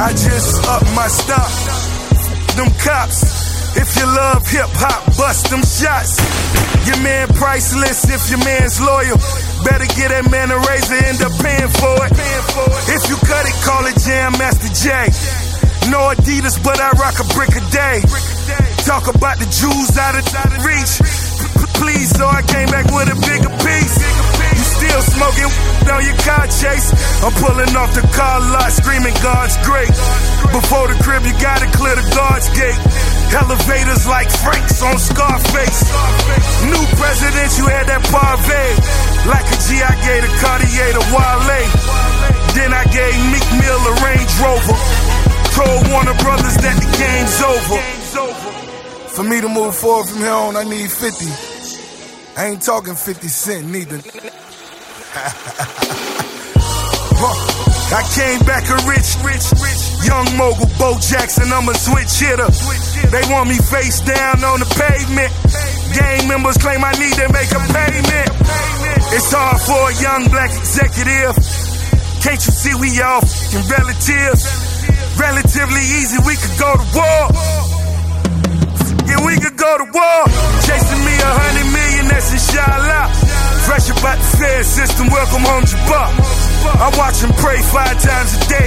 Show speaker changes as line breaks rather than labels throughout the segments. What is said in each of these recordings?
I just up my stop. Them cops. If you love hip hop, bust them shots. Your man priceless if your man's loyal. Better get that man a razor, end up paying for it. If you cut it, call it Jam Master Jay. No Adidas, but I rock a brick a day. Talk about the Jews out of reach. Please, so I came back with a. You smoking on your car chase. I'm pulling off the car lot, screaming God's great. Before the crib, you gotta clear the God's gate. Elevators like Franks on Scarface. New president, you had that parve. Like a G, I gave a Cartier to Wale. Then I gave Meek Mill a Range Rover. Told Warner Brothers that the game's over. For me to move forward from here on, I need 50. I ain't talking 50 cent neither. I came back a rich, rich, rich, young mogul, Bo Jackson. I'm a switch hitter. They want me face down on the pavement. Gang members claim I need to make a payment. It's hard for a young black executive. Can't you see we all f***ing relatives? Relatively easy, we could go to war. Yeah, we could go to war. Fresh about the fair system, welcome home Jabbar. I watch him pray five times a day.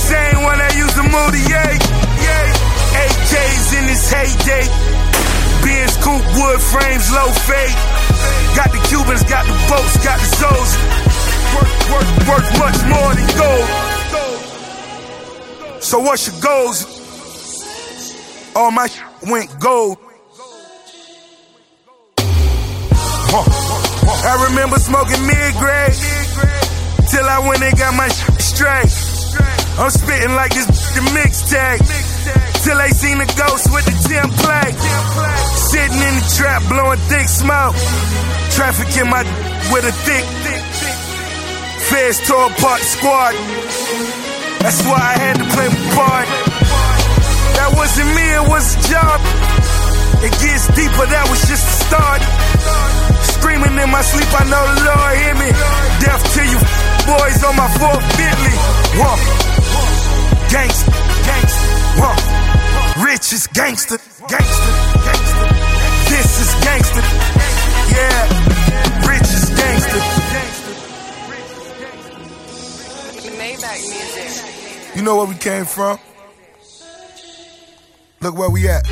Same one to move the yay. AK's in his heyday. Benz coupe, wood frames, low fade. Got the Cubans, got the boats, got the souls. Work, work, work much more than gold. So what's your goals? All my went gold. I remember smoking mid-grade till I went and got my straight. I'm spitting like this the mixtape till they seen the ghost with the template. Sitting in the trap blowing thick smoke. Trafficking my with a thick. Feds tore apart the squad. That's why I had to play my part. That wasn't me, it was a job. It gets deeper, that was just the start. Know the Lord hear me. Death to you, boys on my fourth Bentley. Whoa. Gangsta, gangsta, whoa. Rich is gangster, gangster, gangster. This is gangster. Yeah, rich is gangster.
Maybach music.
You know where we came from? Look where we at.